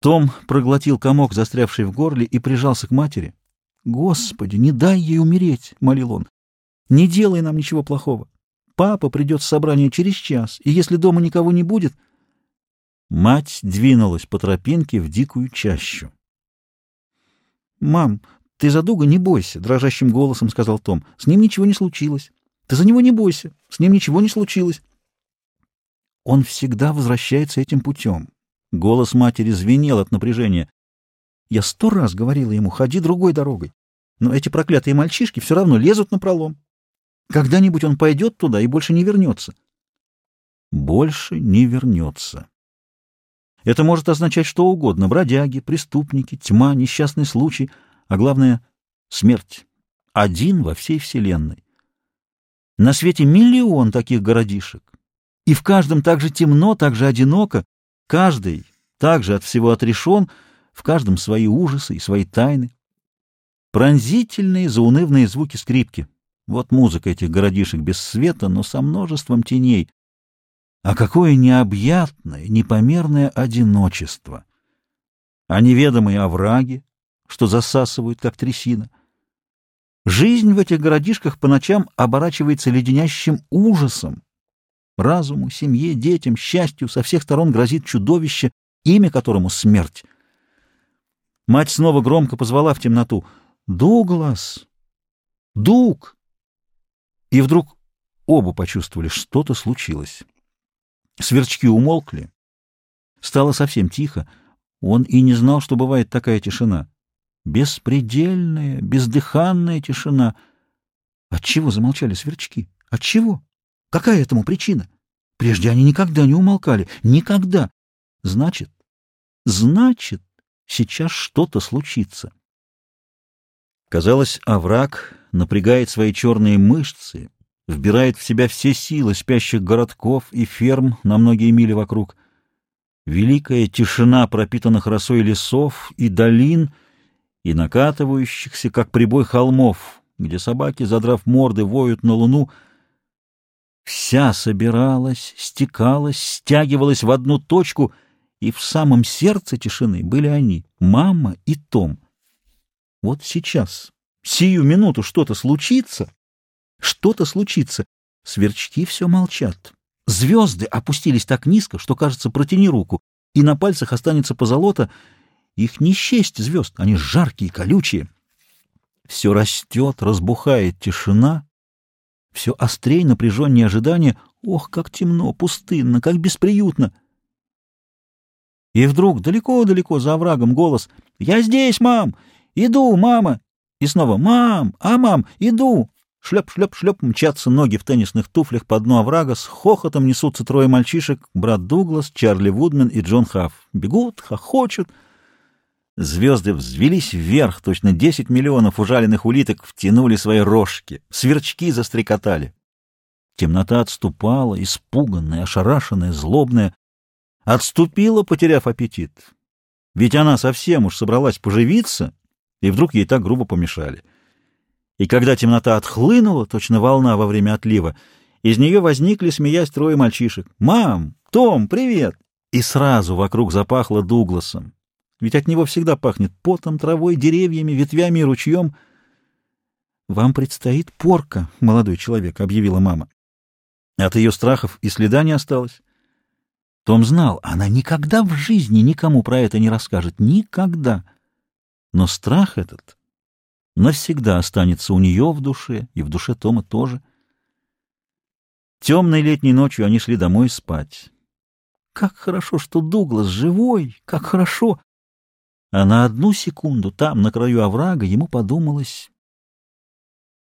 Том проглотил комок, застрявший в горле, и прижался к матери. «Господи, не дай ей умереть!» — молил он. «Не делай нам ничего плохого. Папа придет с собрания через час, и если дома никого не будет...» Мать двинулась по тропинке в дикую чащу. «Мам, ты за Дуга не бойся», — дрожащим голосом сказал Том. «С ним ничего не случилось. Ты за него не бойся. С ним ничего не случилось». Он всегда возвращается этим путем. Голос матери звенел от напряжения. Я сто раз говорила ему, ходи другой дорогой. Но эти проклятые мальчишки все равно лезут на пролом. Когда-нибудь он пойдет туда и больше не вернется. Больше не вернется. Это может означать что угодно. Бродяги, преступники, тьма, несчастный случай, а главное — смерть. Один во всей вселенной. На свете миллион таких городишек. И в каждом так же темно, так же одиноко, каждый также от всего отрешен, в каждом свои ужасы и свои тайны. Пронзительные, заунывные звуки скрипки. Вот музыка этих городишек без света, но со множеством теней. А какое необъятное, непомерное одиночество! А неведомые овраги, что засасывают, как трясина. Жизнь в этих городишках по ночам оборачивается леденящим ужасом. Разуму, семье, детям, счастью со всех сторон грозит чудовище, имя которому — смерть. Мать снова громко позвала в темноту. «Дуглас! Дуг!» И вдруг оба почувствовали, что-то случилось. Сверчки умолкли. Стало совсем тихо. Он и не знал, что бывает такая тишина. Беспредельная, бездыханная тишина. Отчего замолчали сверчки? Отчего? Какая этому причина? Прежде они никогда не умолкали. Никогда. Значит, значит, сейчас что-то случится. Казалось, овраг напрягает свои черные мышцы, вбирает в себя все силы спящих городков и ферм на многие мили вокруг. Великая тишина пропитанных росой лесов и долин и накатывающихся, как прибой холмов, где собаки, задрав морды, воют на луну — вся собиралась, стекалась, стягивалась в одну точку, и в самом сердце тишины были они, мама и Том. Вот сейчас, сию минуту что-то случится, что-то случится. Сверчки все молчат. Звезды опустились так низко, что, кажется, протяни руку, и на пальцах останется позолота. Их не счесть звезд, они жаркие, колючие. Все растет, разбухает тишина, все острей напряженнее ожидания. Ох, как темно, пустынно, как бесприютно! И вдруг далеко-далеко за оврагом голос «Я здесь, мам! Иду, мама!» И снова «Мам! А, мам! Иду!» Шлеп-шлеп-шлеп мчатся ноги в теннисных туфлях по дну оврага, с хохотом несутся трое мальчишек, брат Дуглас, Чарли Вудмен и Джон Хафф. Бегут, хохочут. Звезды взвелись вверх, точно десять миллионов ужаленных улиток втянули свои рожки, сверчки застрекотали. Темнота отступала, испуганная, ошарашенная, злобная, отступила, потеряв аппетит. Ведь она совсем уж собралась поживиться, и вдруг ей так грубо помешали. И когда темнота отхлынула, точно волна во время отлива, из нее возникли, смеясь, трое мальчишек. «Мам! Том, привет!» И сразу вокруг запахло Дугласом ведь от него всегда пахнет потом, травой, деревьями, ветвями и ручьем. — Вам предстоит порка, молодой человек, — объявила мама. От ее страхов и следа не осталось. Том знал, она никогда в жизни никому про это не расскажет. Никогда. Но страх этот навсегда останется у нее в душе, и в душе Тома тоже. Темной летней ночью они шли домой спать. Как хорошо, что Дуглас живой, как хорошо! А на одну секунду там, на краю оврага, ему подумалось,